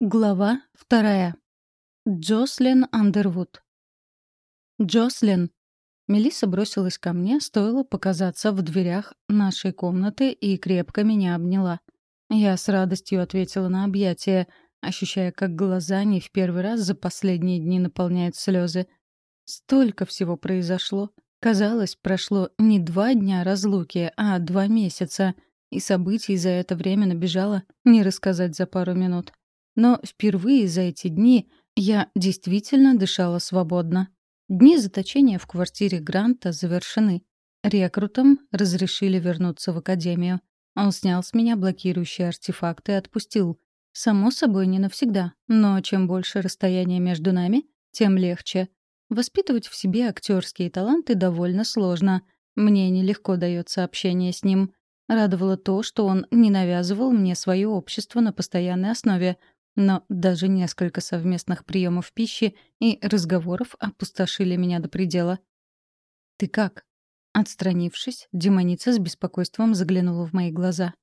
Глава вторая. Джослин Андервуд. «Джослин!» Мелисса бросилась ко мне, стоило показаться в дверях нашей комнаты и крепко меня обняла. Я с радостью ответила на объятие, ощущая, как глаза не в первый раз за последние дни наполняют слезы. Столько всего произошло. Казалось, прошло не два дня разлуки, а два месяца, и событий за это время набежало не рассказать за пару минут. Но впервые за эти дни я действительно дышала свободно. Дни заточения в квартире Гранта завершены. Рекрутам разрешили вернуться в академию. Он снял с меня блокирующие артефакты и отпустил. Само собой, не навсегда, но чем больше расстояние между нами, тем легче. Воспитывать в себе актерские таланты довольно сложно. Мне нелегко дается общение с ним. Радовало то, что он не навязывал мне свое общество на постоянной основе — но даже несколько совместных приемов пищи и разговоров опустошили меня до предела. «Ты как?» Отстранившись, демоница с беспокойством заглянула в мои глаза.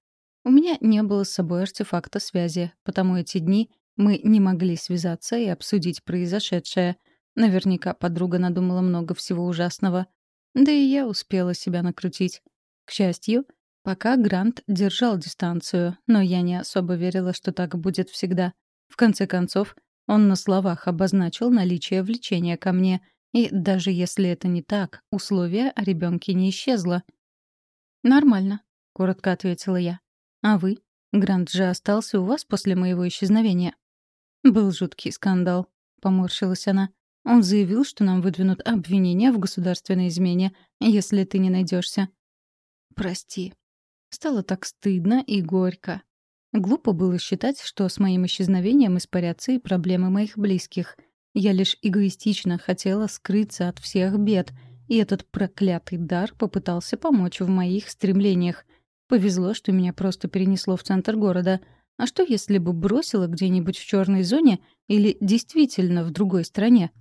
У меня не было с собой артефакта связи, потому эти дни мы не могли связаться и обсудить произошедшее. Наверняка подруга надумала много всего ужасного. Да и я успела себя накрутить. К счастью, пока Грант держал дистанцию, но я не особо верила, что так будет всегда. В конце концов, он на словах обозначил наличие влечения ко мне, и даже если это не так, условие о ребенке не исчезло. «Нормально», — коротко ответила я. «А вы? Грант же остался у вас после моего исчезновения?» «Был жуткий скандал», — поморщилась она. «Он заявил, что нам выдвинут обвинения в государственной измене, если ты не найдешься. «Прости». Стало так стыдно и горько. Глупо было считать, что с моим исчезновением испарятся и проблемы моих близких. Я лишь эгоистично хотела скрыться от всех бед, и этот проклятый дар попытался помочь в моих стремлениях. Повезло, что меня просто перенесло в центр города. А что, если бы бросило где-нибудь в черной зоне или действительно в другой стране?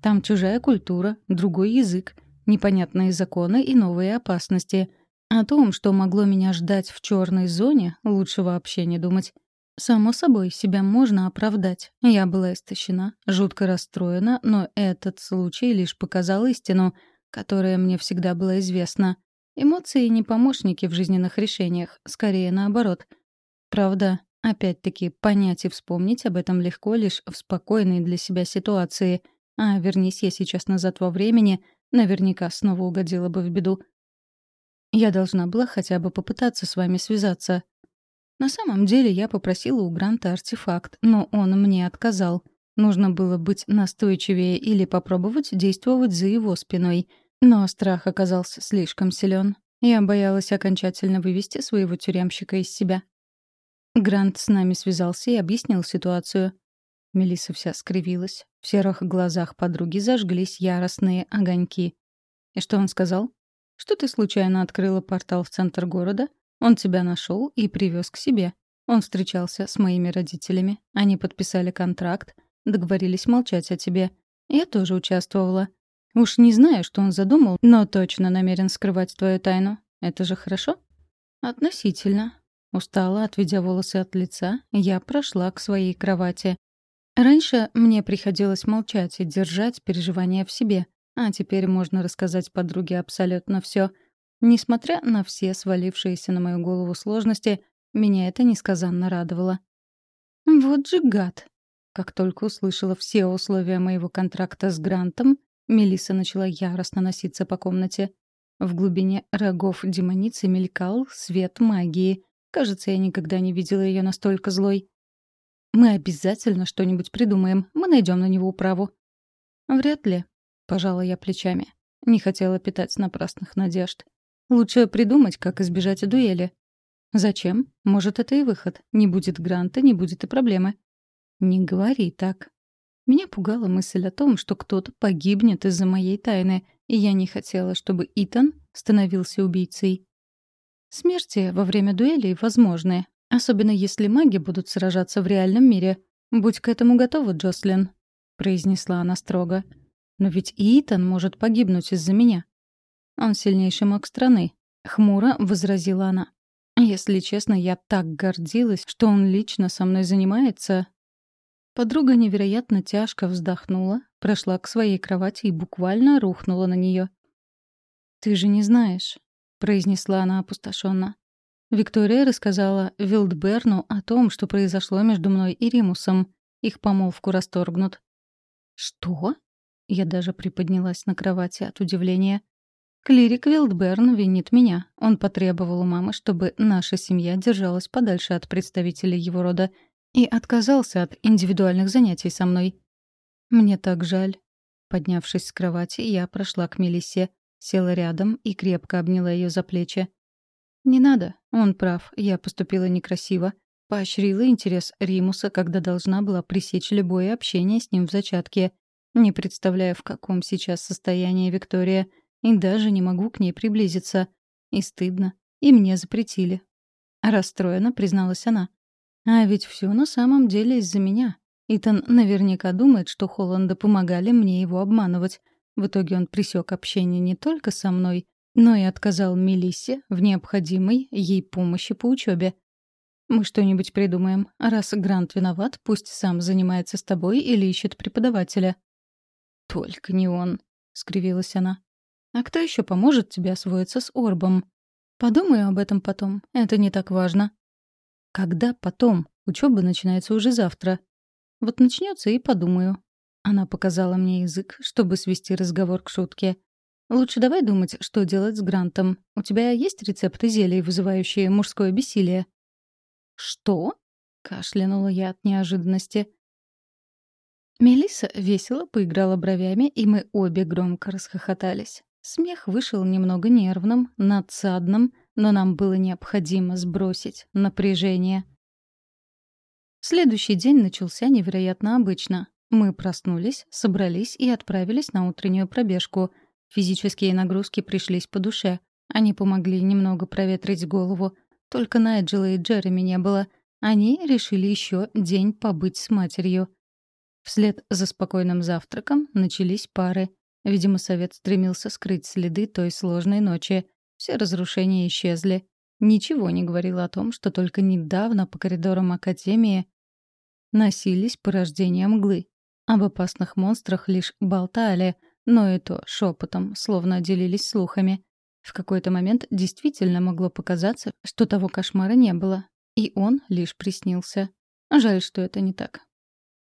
Там чужая культура, другой язык, непонятные законы и новые опасности — о том, что могло меня ждать в черной зоне, лучше вообще не думать. Само собой, себя можно оправдать. Я была истощена, жутко расстроена, но этот случай лишь показал истину, которая мне всегда была известна. Эмоции не помощники в жизненных решениях, скорее наоборот. Правда, опять-таки, понять и вспомнить об этом легко лишь в спокойной для себя ситуации. А вернись я сейчас назад во времени, наверняка снова угодила бы в беду. Я должна была хотя бы попытаться с вами связаться. На самом деле я попросила у Гранта артефакт, но он мне отказал. Нужно было быть настойчивее или попробовать действовать за его спиной. Но страх оказался слишком силен. Я боялась окончательно вывести своего тюремщика из себя. Грант с нами связался и объяснил ситуацию. Мелисса вся скривилась. В серых глазах подруги зажглись яростные огоньки. И что он сказал? Что ты случайно открыла портал в центр города, он тебя нашел и привез к себе. Он встречался с моими родителями. Они подписали контракт, договорились молчать о тебе. Я тоже участвовала. Уж не знаю, что он задумал, но точно намерен скрывать твою тайну. Это же хорошо? Относительно. Устала, отведя волосы от лица, я прошла к своей кровати. Раньше мне приходилось молчать и держать переживания в себе. А теперь можно рассказать подруге абсолютно все. Несмотря на все свалившиеся на мою голову сложности, меня это несказанно радовало. Вот же гад! Как только услышала все условия моего контракта с Грантом, Мелисса начала яростно носиться по комнате. В глубине рогов демоницы мелькал свет магии. Кажется, я никогда не видела ее настолько злой. «Мы обязательно что-нибудь придумаем. Мы найдем на него управу». «Вряд ли», Пожала я плечами. Не хотела питать напрасных надежд. Лучше придумать, как избежать дуэли. Зачем? Может, это и выход. Не будет гранта, не будет и проблемы. Не говори так. Меня пугала мысль о том, что кто-то погибнет из-за моей тайны, и я не хотела, чтобы Итан становился убийцей. Смерти во время дуэлей возможны, особенно если маги будут сражаться в реальном мире. Будь к этому готова, Джослин, произнесла она строго. Но ведь и Итан может погибнуть из-за меня. Он сильнейший маг страны, хмуро возразила она. Если честно, я так гордилась, что он лично со мной занимается. Подруга невероятно тяжко вздохнула, прошла к своей кровати и буквально рухнула на нее. «Ты же не знаешь», — произнесла она опустошенно. Виктория рассказала Вилдберну о том, что произошло между мной и Римусом. Их помолвку расторгнут. «Что?» Я даже приподнялась на кровати от удивления. Клирик Вилдберн винит меня. Он потребовал у мамы, чтобы наша семья держалась подальше от представителей его рода и отказался от индивидуальных занятий со мной. Мне так жаль. Поднявшись с кровати, я прошла к Мелиссе, села рядом и крепко обняла ее за плечи. «Не надо, он прав, я поступила некрасиво. Поощрила интерес Римуса, когда должна была пресечь любое общение с ним в зачатке. Не представляю, в каком сейчас состоянии Виктория — и даже не могу к ней приблизиться. И стыдно. И мне запретили. Расстроена, призналась она. А ведь все на самом деле из-за меня. Итан наверняка думает, что Холланда помогали мне его обманывать. В итоге он присек общение не только со мной, но и отказал Мелиссе в необходимой ей помощи по учебе. Мы что-нибудь придумаем. Раз Грант виноват, пусть сам занимается с тобой или ищет преподавателя. Только не он, скривилась она. А кто еще поможет тебе освоиться с орбом? Подумаю об этом потом. Это не так важно. Когда потом? Учеба начинается уже завтра. Вот начнется и подумаю. Она показала мне язык, чтобы свести разговор к шутке. Лучше давай думать, что делать с Грантом. У тебя есть рецепты зелий, вызывающие мужское бессилие? Что? Кашлянула я от неожиданности. Мелисса весело поиграла бровями, и мы обе громко расхохотались. Смех вышел немного нервным, надсадным, но нам было необходимо сбросить напряжение. Следующий день начался невероятно обычно. Мы проснулись, собрались и отправились на утреннюю пробежку. Физические нагрузки пришлись по душе. Они помогли немного проветрить голову. Только Найджела и Джереми не было. Они решили еще день побыть с матерью. Вслед за спокойным завтраком начались пары — Видимо, совет стремился скрыть следы той сложной ночи. Все разрушения исчезли. Ничего не говорило о том, что только недавно по коридорам Академии носились порождения мглы. Об опасных монстрах лишь болтали, но и то шепотом, словно делились слухами. В какой-то момент действительно могло показаться, что того кошмара не было, и он лишь приснился. Жаль, что это не так.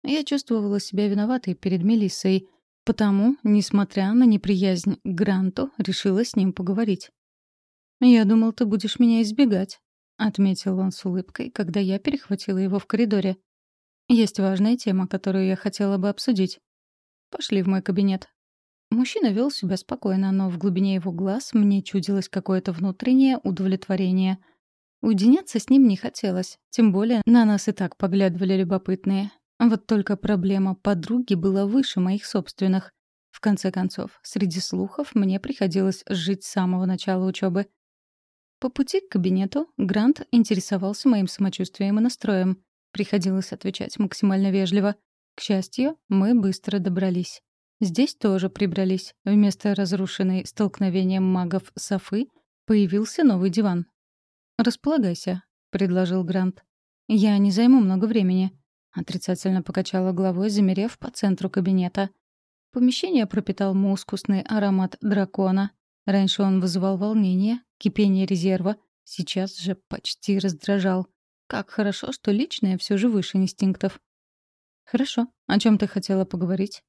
Я чувствовала себя виноватой перед Мелиссой, Потому, несмотря на неприязнь к Гранту, решила с ним поговорить. «Я думал, ты будешь меня избегать», — отметил он с улыбкой, когда я перехватила его в коридоре. «Есть важная тема, которую я хотела бы обсудить. Пошли в мой кабинет». Мужчина вел себя спокойно, но в глубине его глаз мне чудилось какое-то внутреннее удовлетворение. Уединяться с ним не хотелось, тем более на нас и так поглядывали любопытные. Вот только проблема подруги была выше моих собственных. В конце концов, среди слухов мне приходилось жить с самого начала учебы. По пути к кабинету Грант интересовался моим самочувствием и настроем. Приходилось отвечать максимально вежливо. К счастью, мы быстро добрались. Здесь тоже прибрались. Вместо разрушенной столкновением магов Софы появился новый диван. «Располагайся», — предложил Грант. «Я не займу много времени. Отрицательно покачала головой, замерев по центру кабинета. Помещение пропитал мускусный аромат дракона. Раньше он вызывал волнение, кипение резерва. Сейчас же почти раздражал. Как хорошо, что личное все же выше инстинктов. «Хорошо. О чем ты хотела поговорить?»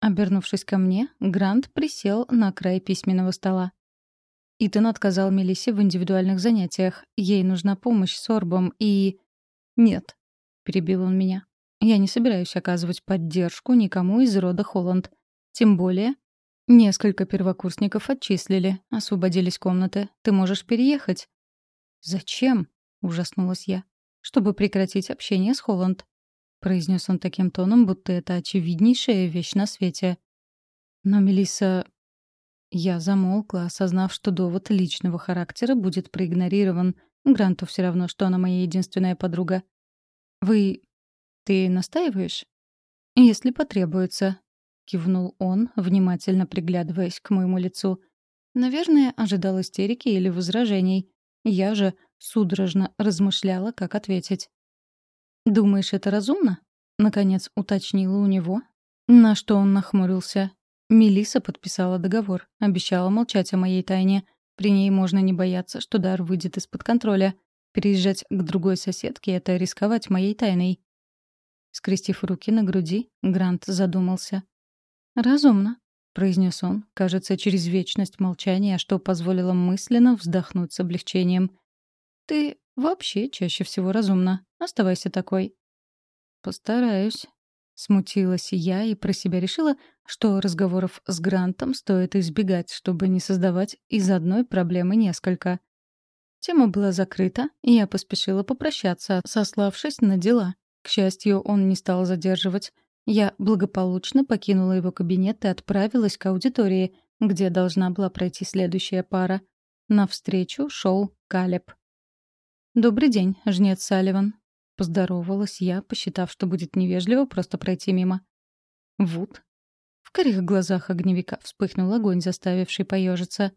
Обернувшись ко мне, Грант присел на край письменного стола. Итан отказал Мелиссе в индивидуальных занятиях. Ей нужна помощь с Орбом и... Нет, перебил он меня. «Я не собираюсь оказывать поддержку никому из рода Холланд. Тем более, несколько первокурсников отчислили, освободились комнаты. Ты можешь переехать». «Зачем?» — ужаснулась я. «Чтобы прекратить общение с Холланд», — произнес он таким тоном, будто это очевиднейшая вещь на свете. Но Мелисса... Я замолкла, осознав, что довод личного характера будет проигнорирован. Гранту все равно, что она моя единственная подруга. «Вы... ты настаиваешь?» «Если потребуется», — кивнул он, внимательно приглядываясь к моему лицу. Наверное, ожидал истерики или возражений. Я же судорожно размышляла, как ответить. «Думаешь, это разумно?» — наконец уточнила у него, на что он нахмурился. Мелиса подписала договор, обещала молчать о моей тайне. При ней можно не бояться, что дар выйдет из-под контроля. Переезжать к другой соседке — это рисковать моей тайной. Скрестив руки на груди, Грант задумался. «Разумно», — произнес он, кажется, через вечность молчания, что позволило мысленно вздохнуть с облегчением. «Ты вообще чаще всего разумна. Оставайся такой». «Постараюсь», Смутилась я и про себя решила, что разговоров с Грантом стоит избегать, чтобы не создавать из одной проблемы несколько. Тема была закрыта, и я поспешила попрощаться, сославшись на дела. К счастью, он не стал задерживать. Я благополучно покинула его кабинет и отправилась к аудитории, где должна была пройти следующая пара. Навстречу шел Калеб. «Добрый день, жнец Салливан», Поздоровалась я, посчитав, что будет невежливо просто пройти мимо. Вуд. В карих глазах огневика вспыхнул огонь, заставивший поежиться.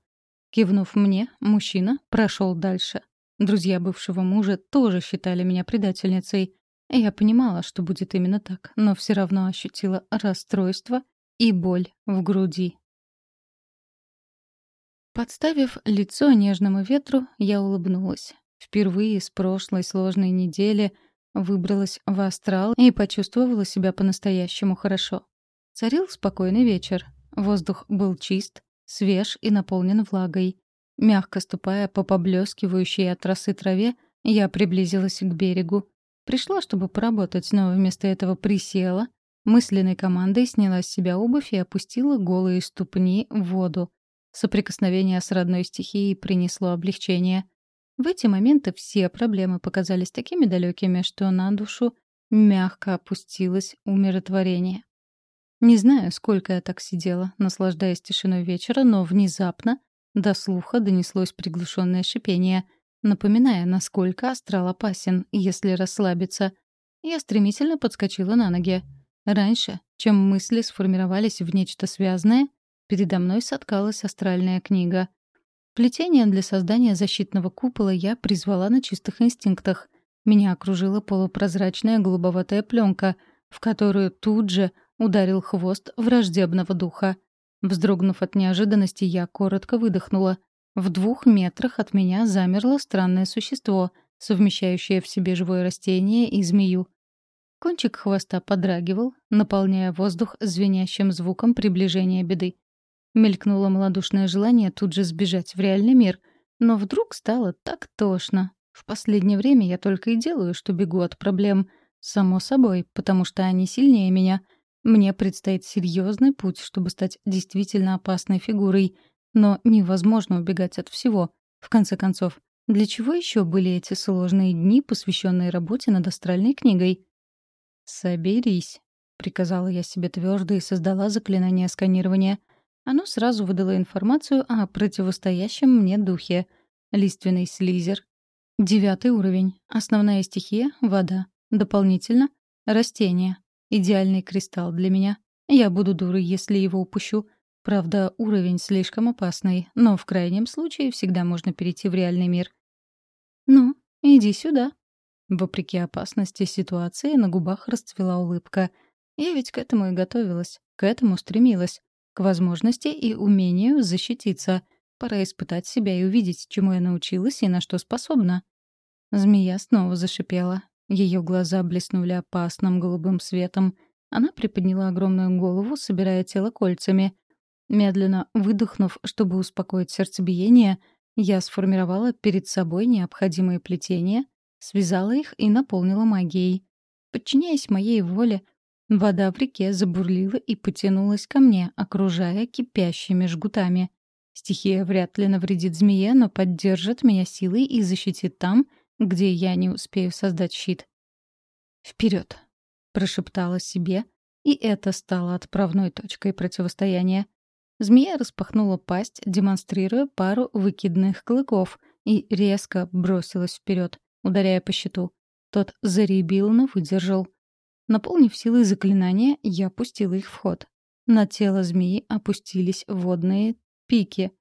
Кивнув мне, мужчина прошел дальше. Друзья бывшего мужа тоже считали меня предательницей. Я понимала, что будет именно так, но все равно ощутила расстройство и боль в груди. Подставив лицо нежному ветру, я улыбнулась. Впервые с прошлой сложной недели — Выбралась в астрал и почувствовала себя по-настоящему хорошо. Царил спокойный вечер. Воздух был чист, свеж и наполнен влагой. Мягко ступая по поблескивающей от росы траве, я приблизилась к берегу. Пришла, чтобы поработать, но вместо этого присела, мысленной командой сняла с себя обувь и опустила голые ступни в воду. Соприкосновение с родной стихией принесло облегчение. В эти моменты все проблемы показались такими далекими, что на душу мягко опустилось умиротворение. Не знаю, сколько я так сидела, наслаждаясь тишиной вечера, но внезапно до слуха донеслось приглушенное шипение, напоминая, насколько астрал опасен, если расслабиться. Я стремительно подскочила на ноги. Раньше, чем мысли сформировались в нечто связанное, передо мной соткалась астральная книга. Плетение для создания защитного купола я призвала на чистых инстинктах. Меня окружила полупрозрачная голубоватая пленка, в которую тут же ударил хвост враждебного духа. Вздрогнув от неожиданности, я коротко выдохнула. В двух метрах от меня замерло странное существо, совмещающее в себе живое растение и змею. Кончик хвоста подрагивал, наполняя воздух звенящим звуком приближения беды. Мелькнуло малодушное желание тут же сбежать в реальный мир, но вдруг стало так тошно. В последнее время я только и делаю, что бегу от проблем. Само собой, потому что они сильнее меня. Мне предстоит серьезный путь, чтобы стать действительно опасной фигурой. Но невозможно убегать от всего. В конце концов, для чего еще были эти сложные дни, посвященные работе над астральной книгой? «Соберись», — приказала я себе твердо и создала заклинание сканирования — оно сразу выдало информацию о противостоящем мне духе. Лиственный слизер. Девятый уровень. Основная стихия — вода. Дополнительно — растение. Идеальный кристалл для меня. Я буду дурой, если его упущу. Правда, уровень слишком опасный, но в крайнем случае всегда можно перейти в реальный мир. «Ну, иди сюда». Вопреки опасности ситуации, на губах расцвела улыбка. Я ведь к этому и готовилась, к этому стремилась к возможности и умению защититься. Пора испытать себя и увидеть, чему я научилась и на что способна. Змея снова зашипела. Ее глаза блеснули опасным голубым светом. Она приподняла огромную голову, собирая тело кольцами. Медленно выдохнув, чтобы успокоить сердцебиение, я сформировала перед собой необходимые плетения, связала их и наполнила магией. Подчиняясь моей воле, Вода в реке забурлила и потянулась ко мне, окружая кипящими жгутами. Стихия вряд ли навредит змее, но поддержит меня силой и защитит там, где я не успею создать щит. «Вперед!» — прошептала себе, и это стало отправной точкой противостояния. Змея распахнула пасть, демонстрируя пару выкидных клыков, и резко бросилась вперед, ударяя по щиту. Тот заребил, но выдержал — Наполнив силой заклинания, я пустила их в ход. На тело змеи опустились водные пики.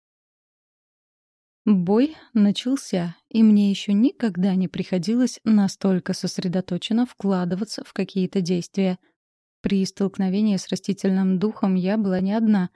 Бой начался, и мне еще никогда не приходилось настолько сосредоточенно вкладываться в какие-то действия. При столкновении с растительным духом я была не одна,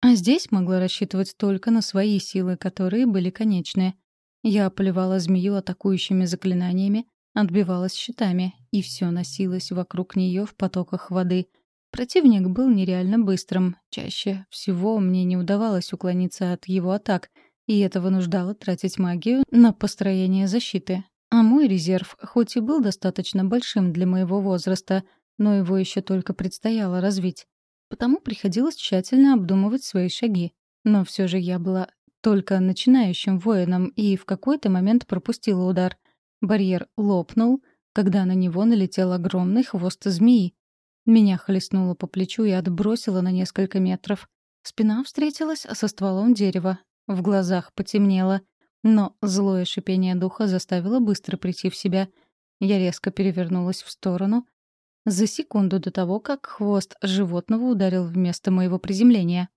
а здесь могла рассчитывать только на свои силы, которые были конечны. Я поливала змею атакующими заклинаниями, отбивалась щитами, и все носилось вокруг нее в потоках воды. Противник был нереально быстрым. Чаще всего мне не удавалось уклониться от его атак — и это вынуждало тратить магию на построение защиты. А мой резерв, хоть и был достаточно большим для моего возраста, но его еще только предстояло развить. Потому приходилось тщательно обдумывать свои шаги. Но все же я была только начинающим воином и в какой-то момент пропустила удар. Барьер лопнул, когда на него налетел огромный хвост змеи. Меня хлестнуло по плечу и отбросило на несколько метров. Спина встретилась со стволом дерева, в глазах потемнело, но злое шипение духа заставило быстро прийти в себя. Я резко перевернулась в сторону за секунду до того, как хвост животного ударил в место моего приземления.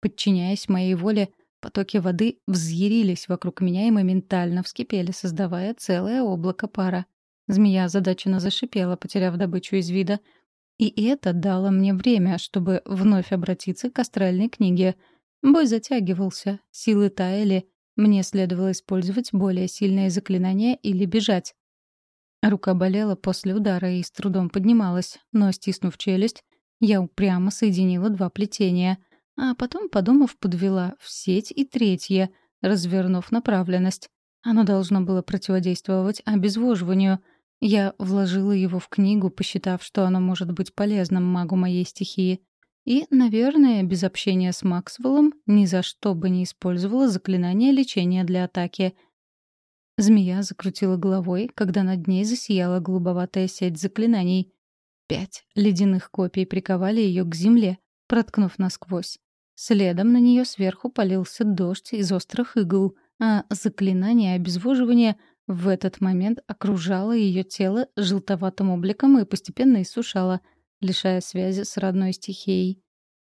Подчиняясь моей воле, потоки воды взъярились вокруг меня и моментально вскипели, создавая целое облако пара. Змея озадаченно зашипела, потеряв добычу из вида. И это дало мне время, чтобы вновь обратиться к астральной книге — Бой затягивался, силы таяли, мне следовало использовать более сильные заклинания или бежать. Рука болела после удара и с трудом поднималась, но, стиснув челюсть, я упрямо соединила два плетения, а потом, подумав, подвела в сеть и третье, развернув направленность. Оно должно было противодействовать обезвоживанию. Я вложила его в книгу, посчитав, что оно может быть полезным магу моей стихии. И, наверное, без общения с Максвеллом ни за что бы не использовала заклинание лечения для атаки. Змея закрутила головой, когда над ней засияла голубоватая сеть заклинаний. Пять ледяных копий приковали ее к земле, проткнув насквозь. Следом на нее сверху полился дождь из острых игл, а заклинание обезвоживания в этот момент окружало ее тело желтоватым обликом и постепенно иссушало — лишая связи с родной стихией.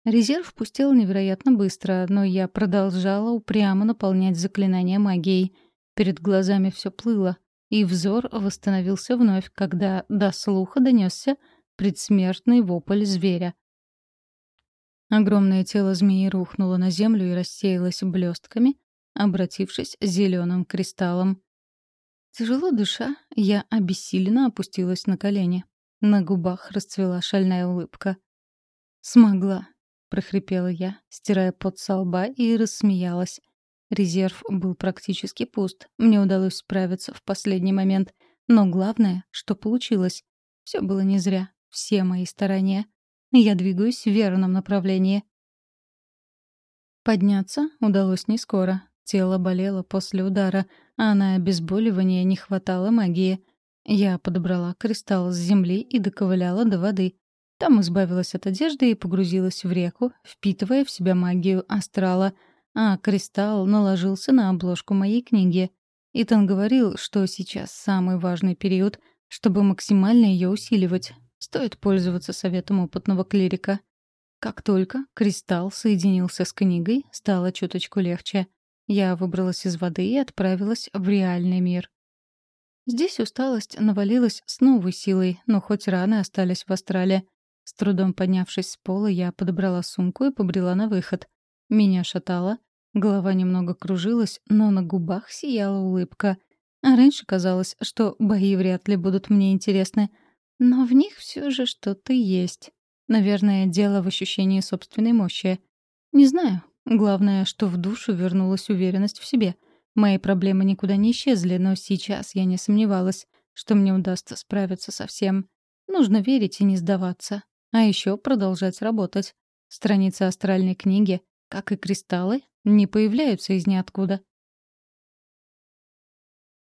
Резерв пустел невероятно быстро, но я продолжала упрямо наполнять заклинания магией. Перед глазами все плыло, и взор восстановился вновь, когда до слуха донесся предсмертный вопль зверя. Огромное тело змеи рухнуло на землю и рассеялось блестками, обратившись зеленым кристаллом. Тяжело дыша, я обессиленно опустилась на колени. На губах расцвела шальная улыбка. «Смогла», — прохрипела я, стирая пот со лба и рассмеялась. Резерв был практически пуст. Мне удалось справиться в последний момент. Но главное, что получилось. Все было не зря. Все мои старания. Я двигаюсь в верном направлении. Подняться удалось не скоро. Тело болело после удара, а на обезболивание не хватало магии — я подобрала кристалл с земли и доковыляла до воды. Там избавилась от одежды и погрузилась в реку, впитывая в себя магию астрала, а кристалл наложился на обложку моей книги. Итан говорил, что сейчас самый важный период, чтобы максимально ее усиливать. Стоит пользоваться советом опытного клирика. Как только кристалл соединился с книгой, стало чуточку легче. Я выбралась из воды и отправилась в реальный мир. Здесь усталость навалилась с новой силой, но хоть раны остались в астрале. С трудом поднявшись с пола, я подобрала сумку и побрела на выход. Меня шатало, голова немного кружилась, но на губах сияла улыбка. А раньше казалось, что бои вряд ли будут мне интересны. Но в них все же что-то есть. Наверное, дело в ощущении собственной мощи. Не знаю. Главное, что в душу вернулась уверенность в себе — Мои проблемы никуда не исчезли, но сейчас я не сомневалась, что мне удастся справиться со всем. Нужно верить и не сдаваться. А еще продолжать работать. Страницы астральной книги, как и кристаллы, не появляются из ниоткуда.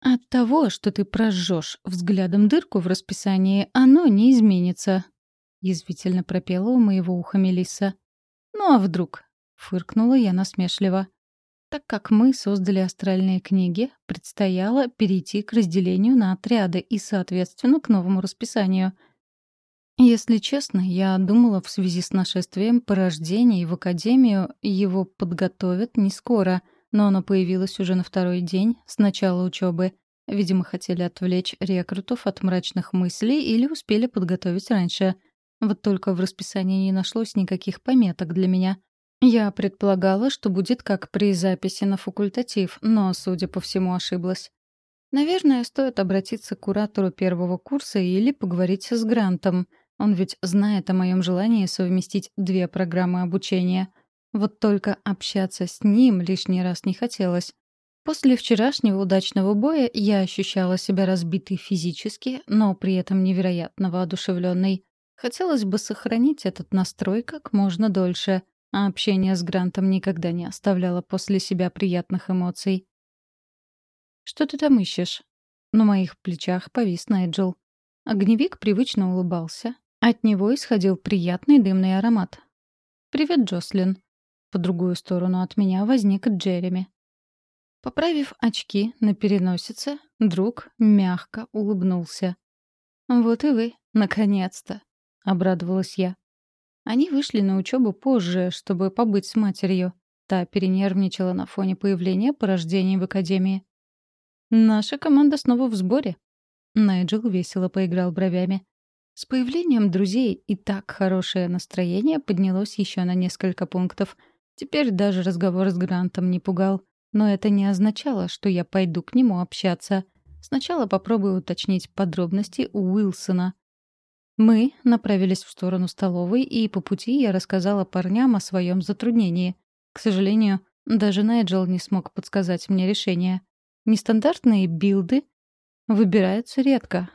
От того, что ты прожжешь взглядом дырку в расписании, оно не изменится, — язвительно пропела у моего уха Мелисса. «Ну а вдруг?» — фыркнула я насмешливо. Так как мы создали астральные книги, предстояло перейти к разделению на отряды и, соответственно, к новому расписанию. Если честно, я думала, в связи с нашествием порождений в Академию его подготовят не скоро, но оно появилось уже на второй день с начала учебы. Видимо, хотели отвлечь рекрутов от мрачных мыслей или успели подготовить раньше. Вот только в расписании не нашлось никаких пометок для меня. Я предполагала, что будет как при записи на факультатив, но, судя по всему, ошиблась. Наверное, стоит обратиться к куратору первого курса или поговорить с Грантом. Он ведь знает о моем желании совместить две программы обучения. Вот только общаться с ним лишний раз не хотелось. После вчерашнего удачного боя я ощущала себя разбитой физически, но при этом невероятно воодушевленной. Хотелось бы сохранить этот настрой как можно дольше, а общение с Грантом никогда не оставляло после себя приятных эмоций. «Что ты там ищешь?» На моих плечах повис Найджел. Огневик привычно улыбался. От него исходил приятный дымный аромат. «Привет, Джослин». По другую сторону от меня возник Джереми. Поправив очки на переносице, друг мягко улыбнулся. «Вот и вы, наконец-то!» — обрадовалась я. Они вышли на учебу позже, чтобы побыть с матерью. Та перенервничала на фоне появления порождений в академии. «Наша команда снова в сборе». Найджел весело поиграл бровями. С появлением друзей и так хорошее настроение поднялось еще на несколько пунктов. Теперь даже разговор с Грантом не пугал. Но это не означало, что я пойду к нему общаться. Сначала попробую уточнить подробности у Уилсона. Мы направились в сторону столовой, и по пути я рассказала парням о своем затруднении. К сожалению, даже Найджел не смог подсказать мне решение. Нестандартные билды выбираются редко,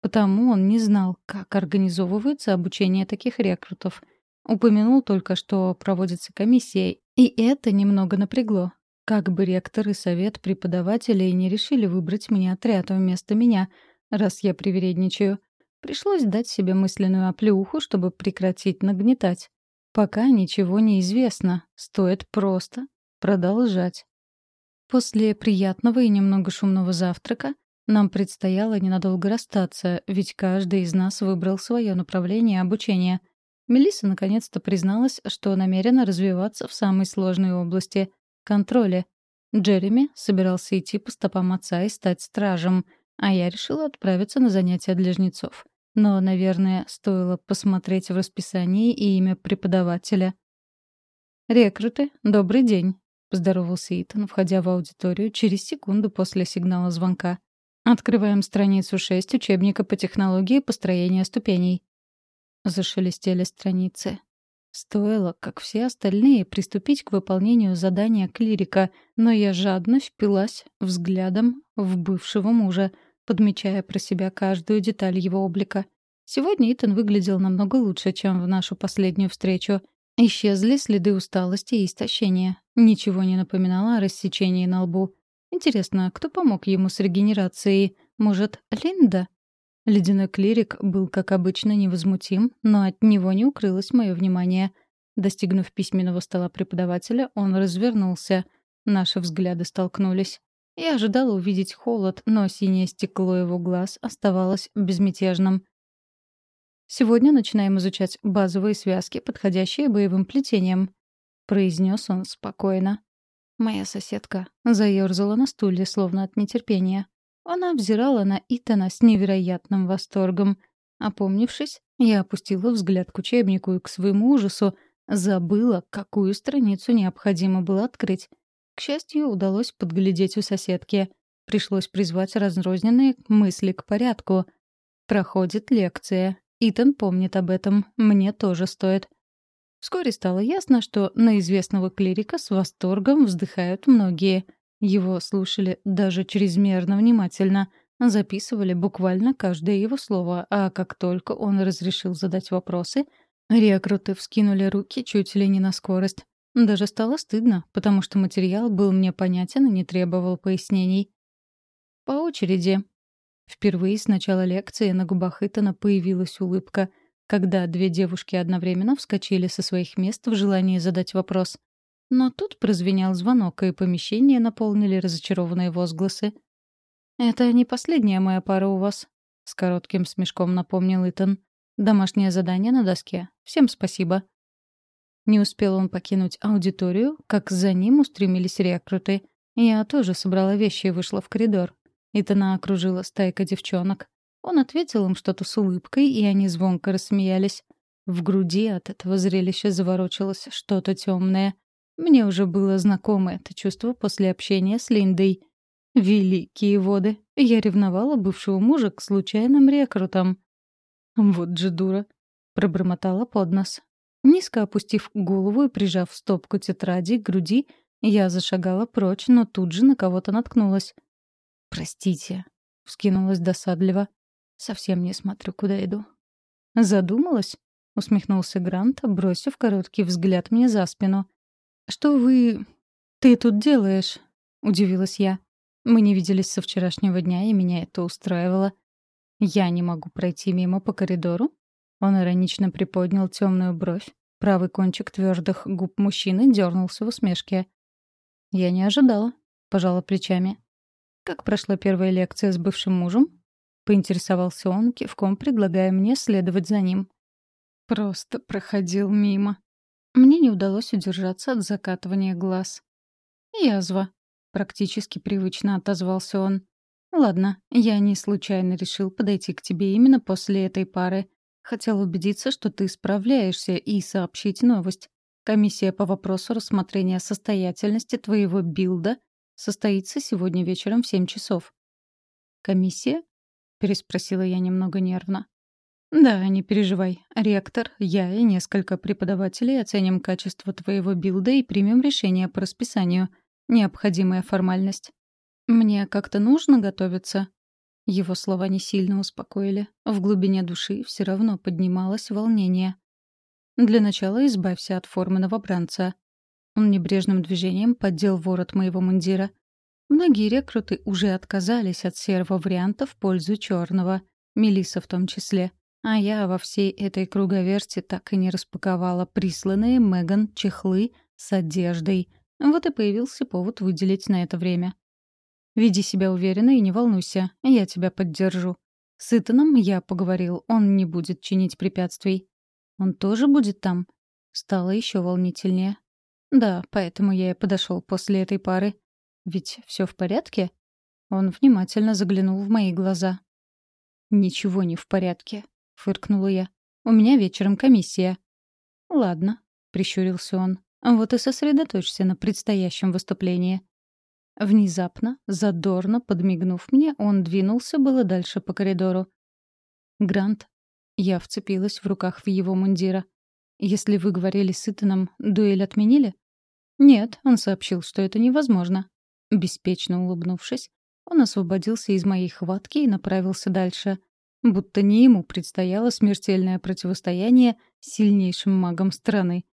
потому он не знал, как организовывается обучение таких рекрутов. Упомянул только, что проводится комиссия, и это немного напрягло. Как бы ректор и совет преподавателей не решили выбрать мне отряд вместо меня, раз я привередничаю. Пришлось дать себе мысленную оплеуху, чтобы прекратить нагнетать. Пока ничего не известно, стоит просто продолжать. После приятного и немного шумного завтрака нам предстояло ненадолго расстаться, ведь каждый из нас выбрал свое направление обучения. Мелисса наконец-то призналась, что намерена развиваться в самой сложной области контроле. Джереми собирался идти по стопам отца и стать стражем, а я решила отправиться на занятия для жнецов. Но, наверное, стоило посмотреть в расписании и имя преподавателя. «Рекруты, добрый день», — поздоровался Итан, входя в аудиторию через секунду после сигнала звонка. «Открываем страницу 6 учебника по технологии построения ступеней». Зашелестели страницы. Стоило, как все остальные, приступить к выполнению задания клирика, но я жадно впилась взглядом в бывшего мужа, подмечая про себя каждую деталь его облика. Сегодня Итан выглядел намного лучше, чем в нашу последнюю встречу. Исчезли следы усталости и истощения. Ничего не напоминало о рассечении на лбу. Интересно, кто помог ему с регенерацией? Может, Линда? Ледяной клирик был, как обычно, невозмутим, но от него не укрылось мое внимание. Достигнув письменного стола преподавателя, он развернулся. Наши взгляды столкнулись. Я ожидала увидеть холод, но синее стекло его глаз оставалось безмятежным. «Сегодня начинаем изучать базовые связки, подходящие боевым плетениям», — произнес он спокойно. Моя соседка заерзала на стуле, словно от нетерпения. Она взирала на Итана с невероятным восторгом. Опомнившись, я опустила взгляд к учебнику и к своему ужасу забыла, какую страницу необходимо было открыть. К счастью, удалось подглядеть у соседки. Пришлось призвать разрозненные мысли к порядку. Проходит лекция. Итан помнит об этом. Мне тоже стоит. Вскоре стало ясно, что на известного клирика с восторгом вздыхают многие — его слушали даже чрезмерно внимательно, записывали буквально каждое его слово, а как только он разрешил задать вопросы, рекруты вскинули руки чуть ли не на скорость. Даже стало стыдно, потому что материал был мне понятен и не требовал пояснений. По очереди. Впервые с начала лекции на губах Итана появилась улыбка, когда две девушки одновременно вскочили со своих мест в желании задать вопрос. Но тут прозвенел звонок, и помещение наполнили разочарованные возгласы. «Это не последняя моя пара у вас», — с коротким смешком напомнил Итан. «Домашнее задание на доске. Всем спасибо». Не успел он покинуть аудиторию, как за ним устремились рекруты. Я тоже собрала вещи и вышла в коридор. Итана окружила стайка девчонок. Он ответил им что-то с улыбкой, и они звонко рассмеялись. В груди от этого зрелища заворочилось что-то темное. Мне уже было знакомо это чувство после общения с Линдой. Великие воды. Я ревновала бывшего мужа к случайным рекрутам. Вот же дура. Пробормотала под нос. Низко опустив голову и прижав стопку тетради к груди, я зашагала прочь, но тут же на кого-то наткнулась. «Простите», — вскинулась досадливо. «Совсем не смотрю, куда иду». «Задумалась?» — усмехнулся Грант, бросив короткий взгляд мне за спину. «Что вы... ты тут делаешь?» — удивилась я. Мы не виделись со вчерашнего дня, и меня это устраивало. «Я не могу пройти мимо по коридору?» Он иронично приподнял темную бровь. Правый кончик твердых губ мужчины дернулся в усмешке. «Я не ожидала», — пожала плечами. «Как прошла первая лекция с бывшим мужем?» — поинтересовался он, кивком предлагая мне следовать за ним. Просто проходил мимо. Мне не удалось удержаться от закатывания глаз. «Язва», — практически привычно отозвался он. «Ладно, я не случайно решил подойти к тебе именно после этой пары. Хотел убедиться, что ты справляешься, и сообщить новость. Комиссия по вопросу рассмотрения состоятельности твоего билда состоится сегодня вечером в семь часов». «Комиссия?» — переспросила я немного нервно. «Да, не переживай. Ректор, я и несколько преподавателей оценим качество твоего билда и примем решение по расписанию. Необходимая формальность. Мне как-то нужно готовиться?» Его слова не сильно успокоили. В глубине души все равно поднималось волнение. «Для начала избавься от формы новобранца». Он небрежным движением поддел ворот моего мундира. Многие рекруты уже отказались от серого варианта в пользу черного, Мелиса в том числе. А я во всей этой круговерти так и не распаковала присланные Меган чехлы с одеждой. Вот и появился повод выделить на это время. «Веди себя уверенно и не волнуйся, я тебя поддержу. С Итаном я поговорил, он не будет чинить препятствий. Он тоже будет там?» Стало еще волнительнее. «Да, поэтому я и подошел после этой пары. Ведь все в порядке?» Он внимательно заглянул в мои глаза. «Ничего не в порядке фыркнула я. «У меня вечером комиссия». «Ладно», — прищурился он. «Вот и сосредоточься на предстоящем выступлении». Внезапно, задорно подмигнув мне, он двинулся было дальше по коридору. «Грант». Я вцепилась в руках в его мундира. «Если вы говорили с Итаном, дуэль отменили?» «Нет», — он сообщил, что это невозможно. Беспечно улыбнувшись, он освободился из моей хватки и направился дальше — Будто не ему предстояло смертельное противостояние с сильнейшим магом страны.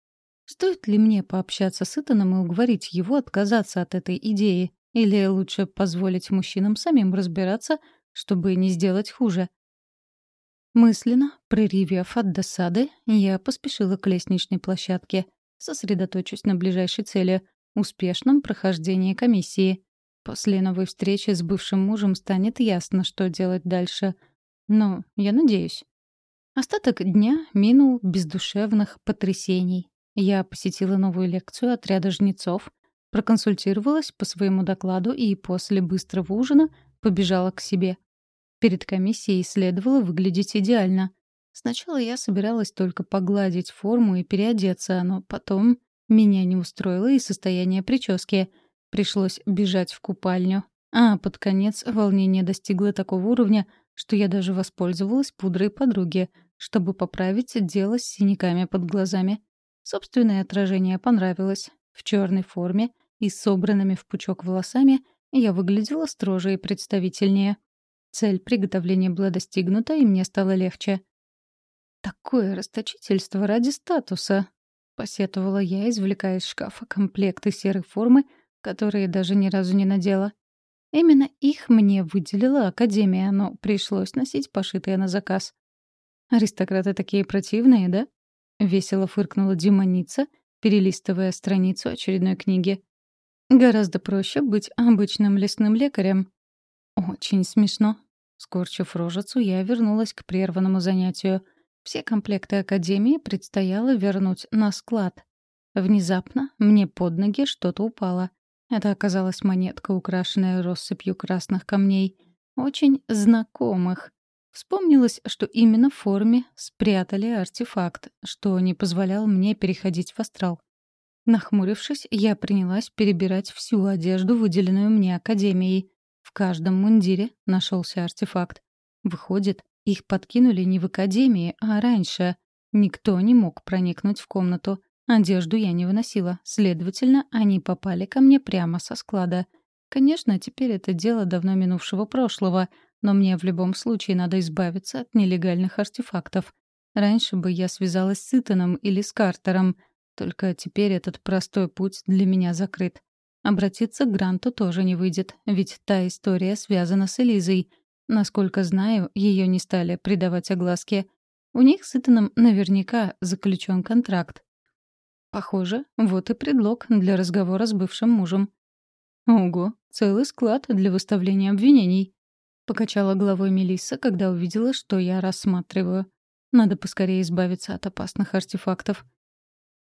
Стоит ли мне пообщаться с Итаном и уговорить его отказаться от этой идеи? Или лучше позволить мужчинам самим разбираться, чтобы не сделать хуже? Мысленно, проревев от досады, я поспешила к лестничной площадке. Сосредоточусь на ближайшей цели — успешном прохождении комиссии. После новой встречи с бывшим мужем станет ясно, что делать дальше — ну, я надеюсь. Остаток дня минул без душевных потрясений. Я посетила новую лекцию отряда жнецов, проконсультировалась по своему докладу и после быстрого ужина побежала к себе. Перед комиссией следовало выглядеть идеально. Сначала я собиралась только погладить форму и переодеться, но потом меня не устроило и состояние прически. Пришлось бежать в купальню. А под конец волнение достигло такого уровня, что я даже воспользовалась пудрой подруги, чтобы поправить дело с синяками под глазами. Собственное отражение понравилось. В черной форме и собранными в пучок волосами я выглядела строже и представительнее. Цель приготовления была достигнута, и мне стало легче. «Такое расточительство ради статуса!» — посетовала я, извлекая из шкафа комплекты серой формы, которые даже ни разу не надела. Именно их мне выделила Академия, но пришлось носить пошитые на заказ. «Аристократы такие противные, да?» — весело фыркнула демоница, перелистывая страницу очередной книги. «Гораздо проще быть обычным лесным лекарем». «Очень смешно». Скорчив рожицу, я вернулась к прерванному занятию. Все комплекты Академии предстояло вернуть на склад. Внезапно мне под ноги что-то упало. Это оказалась монетка, украшенная россыпью красных камней. Очень знакомых. Вспомнилось, что именно в форме спрятали артефакт, что не позволял мне переходить в астрал. Нахмурившись, я принялась перебирать всю одежду, выделенную мне Академией. В каждом мундире нашелся артефакт. Выходит, их подкинули не в Академии, а раньше. Никто не мог проникнуть в комнату. Одежду я не выносила, следовательно, они попали ко мне прямо со склада. Конечно, теперь это дело давно минувшего прошлого, но мне в любом случае надо избавиться от нелегальных артефактов. Раньше бы я связалась с Итаном или с Картером, только теперь этот простой путь для меня закрыт. Обратиться к Гранту тоже не выйдет, ведь та история связана с Элизой. Насколько знаю, ее не стали придавать огласке. У них с Итаном наверняка заключен контракт, Похоже, вот и предлог для разговора с бывшим мужем. «Ого, целый склад для выставления обвинений», — покачала головой Мелисса, когда увидела, что я рассматриваю. «Надо поскорее избавиться от опасных артефактов».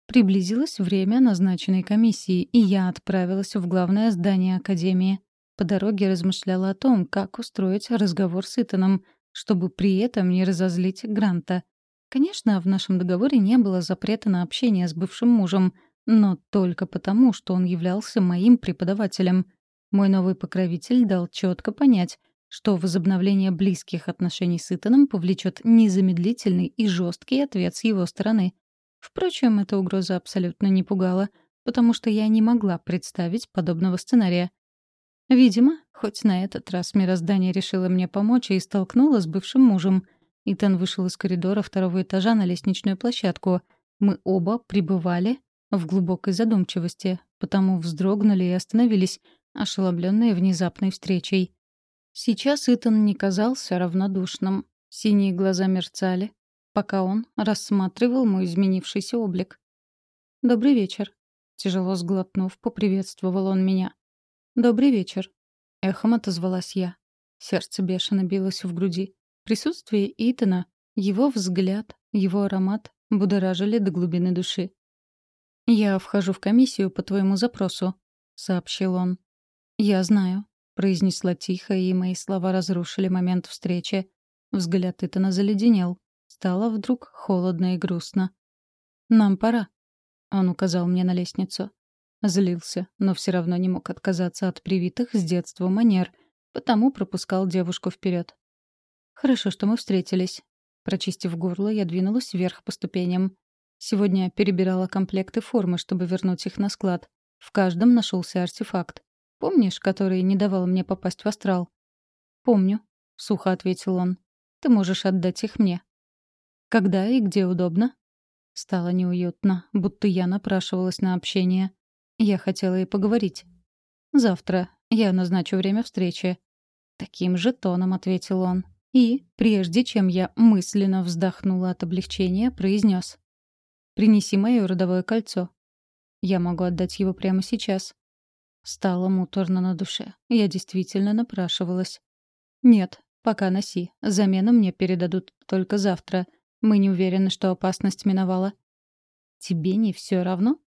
Приблизилось время назначенной комиссии, и я отправилась в главное здание Академии. По дороге размышляла о том, как устроить разговор с Итаном, чтобы при этом не разозлить Гранта. Конечно, в нашем договоре не было запрета на общение с бывшим мужем, но только потому, что он являлся моим преподавателем. Мой новый покровитель дал четко понять, что возобновление близких отношений с Итаном повлечет незамедлительный и жесткий ответ с его стороны. Впрочем, эта угроза абсолютно не пугала, потому что я не могла представить подобного сценария. Видимо, хоть на этот раз мироздание решило мне помочь и столкнуло с бывшим мужем — Итан вышел из коридора второго этажа на лестничную площадку. Мы оба пребывали в глубокой задумчивости, потому вздрогнули и остановились, ошеломленные внезапной встречей. Сейчас Итан не казался равнодушным. Синие глаза мерцали, пока он рассматривал мой изменившийся облик. «Добрый вечер», — тяжело сглотнув, поприветствовал он меня. «Добрый вечер», — эхом отозвалась я. Сердце бешено билось в груди. Присутствие Итана, его взгляд, его аромат будоражили до глубины души. «Я вхожу в комиссию по твоему запросу», — сообщил он. «Я знаю», — произнесла тихо, и мои слова разрушили момент встречи. Взгляд Итана заледенел. Стало вдруг холодно и грустно. «Нам пора», — он указал мне на лестницу. Злился, но все равно не мог отказаться от привитых с детства манер, потому пропускал девушку вперед. «Хорошо, что мы встретились». Прочистив горло, я двинулась вверх по ступеням. Сегодня перебирала комплекты формы, чтобы вернуть их на склад. В каждом нашелся артефакт. Помнишь, который не давал мне попасть в астрал? «Помню», — сухо ответил он. «Ты можешь отдать их мне». «Когда и где удобно?» Стало неуютно, будто я напрашивалась на общение. Я хотела и поговорить. «Завтра. Я назначу время встречи». Таким же тоном ответил он. И, прежде чем я мысленно вздохнула от облегчения, произнес: «Принеси мое родовое кольцо. Я могу отдать его прямо сейчас». Стало муторно на душе. Я действительно напрашивалась. «Нет, пока носи. Замену мне передадут только завтра. Мы не уверены, что опасность миновала». «Тебе не все равно?»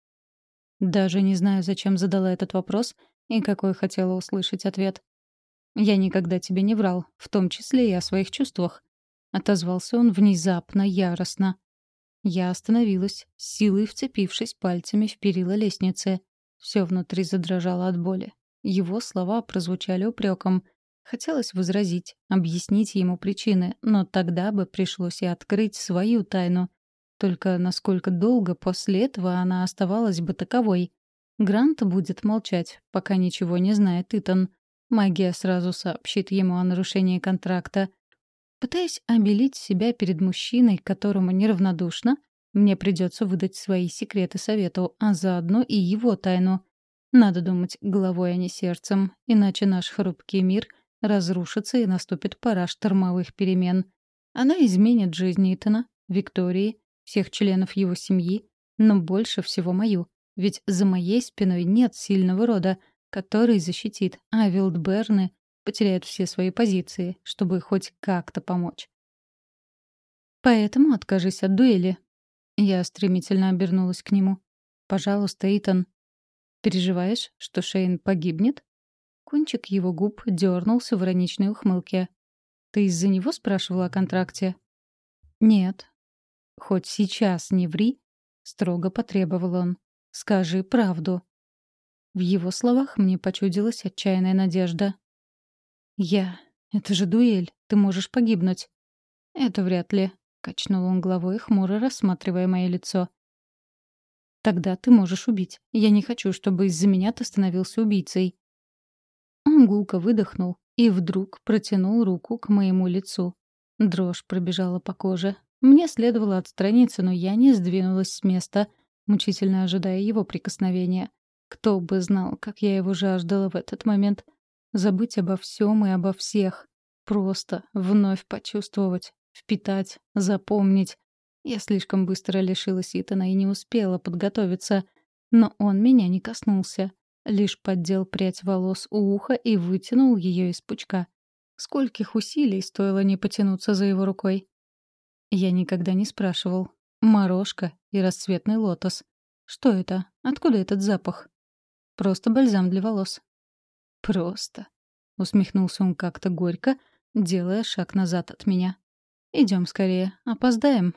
Даже не знаю, зачем задала этот вопрос и какой хотела услышать ответ. «Я никогда тебе не врал, в том числе и о своих чувствах», — отозвался он внезапно, яростно. Я остановилась, силой вцепившись пальцами в перила лестницы. Все внутри задрожало от боли. Его слова прозвучали упреком. Хотелось возразить, объяснить ему причины, но тогда бы пришлось и открыть свою тайну. Только насколько долго после этого она оставалась бы таковой? Грант будет молчать, пока ничего не знает Итан. Магия сразу сообщит ему о нарушении контракта. Пытаясь обелить себя перед мужчиной, которому неравнодушно, мне придется выдать свои секреты совету, а заодно и его тайну. Надо думать головой, а не сердцем, иначе наш хрупкий мир разрушится и наступит пора штормовых перемен. Она изменит жизнь Итана, Виктории, всех членов его семьи, но больше всего мою. Ведь за моей спиной нет сильного рода — который защитит, а Вилдберны потеряют все свои позиции, чтобы хоть как-то помочь. Поэтому откажись от дуэли. Я стремительно обернулась к нему. Пожалуйста, Итан. Переживаешь, что Шейн погибнет? Кончик его губ дернулся в ироничной ухмылке. Ты из-за него спрашивала о контракте? Нет. Хоть сейчас не ври, строго потребовал он. Скажи правду. В его словах мне почудилась отчаянная надежда. «Я... Это же дуэль. Ты можешь погибнуть». «Это вряд ли», — качнул он головой, хмуро рассматривая мое лицо. «Тогда ты можешь убить. Я не хочу, чтобы из-за меня ты становился убийцей». Он гулко выдохнул и вдруг протянул руку к моему лицу. Дрожь пробежала по коже. Мне следовало отстраниться, но я не сдвинулась с места, мучительно ожидая его прикосновения. Кто бы знал, как я его жаждала в этот момент. Забыть обо всем и обо всех. Просто вновь почувствовать, впитать, запомнить. Я слишком быстро лишилась Итана и не успела подготовиться. Но он меня не коснулся. Лишь поддел прядь волос у уха и вытянул ее из пучка. Скольких усилий стоило не потянуться за его рукой. Я никогда не спрашивал. Морожка и расцветный лотос. Что это? Откуда этот запах? Просто бальзам для волос. Просто. Усмехнулся он как-то горько, делая шаг назад от меня. Идем скорее, опоздаем.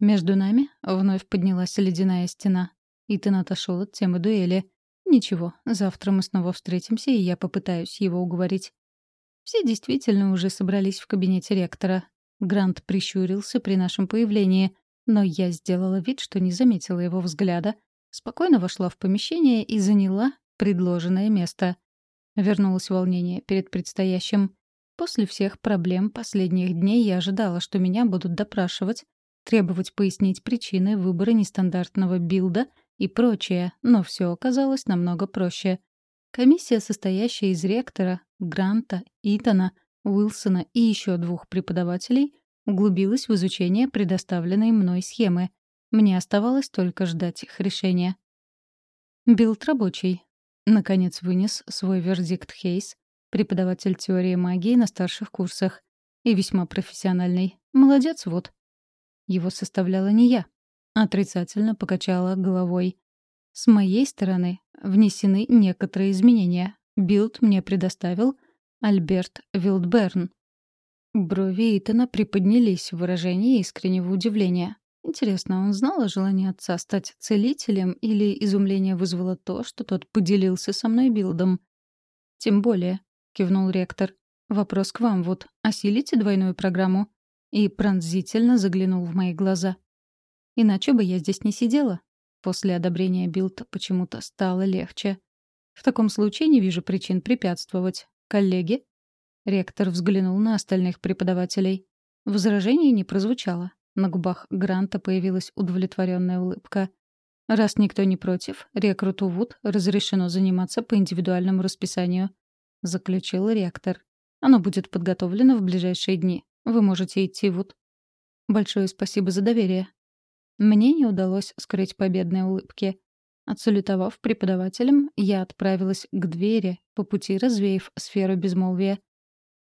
Между нами вновь поднялась ледяная стена. Итан отошел от темы дуэли. Ничего, завтра мы снова встретимся, и я попытаюсь его уговорить. Все действительно уже собрались в кабинете ректора. Грант прищурился при нашем появлении, но я сделала вид, что не заметила его взгляда, Спокойно вошла в помещение и заняла предложенное место. Вернулось волнение перед предстоящим. После всех проблем последних дней я ожидала, что меня будут допрашивать, требовать пояснить причины выбора нестандартного билда и прочее, но все оказалось намного проще. Комиссия, состоящая из ректора, Гранта, Итана, Уилсона и еще двух преподавателей, углубилась в изучение предоставленной мной схемы. Мне оставалось только ждать их решения. Билд рабочий. Наконец вынес свой вердикт Хейс, преподаватель теории магии на старших курсах. И весьма профессиональный. Молодец вот. Его составляла не я. Отрицательно покачала головой. С моей стороны внесены некоторые изменения. Билд мне предоставил Альберт Вилдберн. Брови Итана приподнялись в выражении искреннего удивления. Интересно, он знал о желании отца стать целителем или изумление вызвало то, что тот поделился со мной билдом? «Тем более», — кивнул ректор. «Вопрос к вам вот. Осилите двойную программу?» И пронзительно заглянул в мои глаза. «Иначе бы я здесь не сидела». После одобрения билд почему-то стало легче. «В таком случае не вижу причин препятствовать. Коллеги?» Ректор взглянул на остальных преподавателей. Возражений не прозвучало. На губах Гранта появилась удовлетворенная улыбка. «Раз никто не против, рекруту Вуд разрешено заниматься по индивидуальному расписанию», — заключил ректор. «Оно будет подготовлено в ближайшие дни. Вы можете идти, Вуд». «Большое спасибо за доверие». Мне не удалось скрыть победные улыбки. Отсалютовав преподавателем, я отправилась к двери, по пути развеяв сферу безмолвия.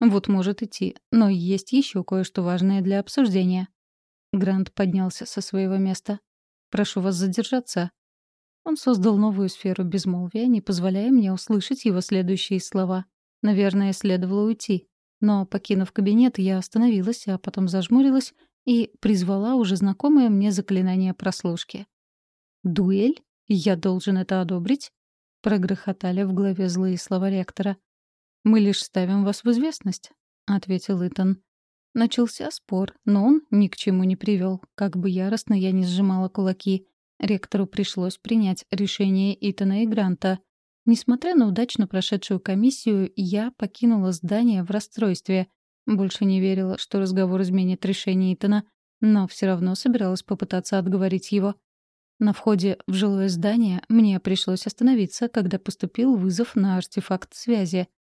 Вот может идти, но есть еще кое-что важное для обсуждения. Грант поднялся со своего места. «Прошу вас задержаться». Он создал новую сферу безмолвия, не позволяя мне услышать его следующие слова. Наверное, следовало уйти. Но, покинув кабинет, я остановилась, а потом зажмурилась и призвала уже знакомое мне заклинание прослушки. «Дуэль? Я должен это одобрить?» — прогрохотали в голове злые слова ректора. «Мы лишь ставим вас в известность», — ответил Итан. Начался спор, но он ни к чему не привел. Как бы яростно я не сжимала кулаки, ректору пришлось принять решение Итана и Гранта. Несмотря на удачно прошедшую комиссию, я покинула здание в расстройстве. Больше не верила, что разговор изменит решение Итана, но все равно собиралась попытаться отговорить его. На входе в жилое здание мне пришлось остановиться, когда поступил вызов на артефакт связи —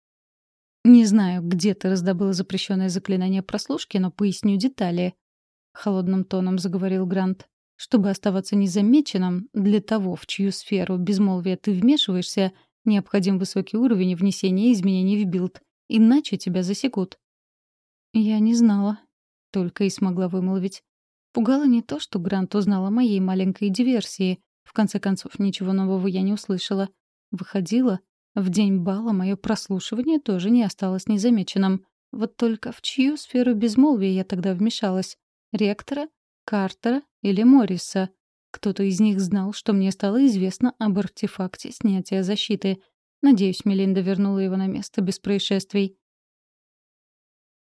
«Не знаю, где ты раздобыла запрещенное заклинание прослушки, но поясню детали», — холодным тоном заговорил Грант. «Чтобы оставаться незамеченным, для того, в чью сферу безмолвия ты вмешиваешься, необходим высокий уровень внесения изменений в билд, иначе тебя засекут». «Я не знала», — только и смогла вымолвить. Пугало не то, что Грант узнал о моей маленькой диверсии, В конце концов, ничего нового я не услышала. Выходила, в день бала мое прослушивание тоже не осталось незамеченным. Вот только в чью сферу безмолвия я тогда вмешалась? Ректора? Картера или Морриса? Кто-то из них знал, что мне стало известно об артефакте снятия защиты. Надеюсь, Мелинда вернула его на место без происшествий.